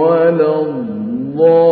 ولا الضالين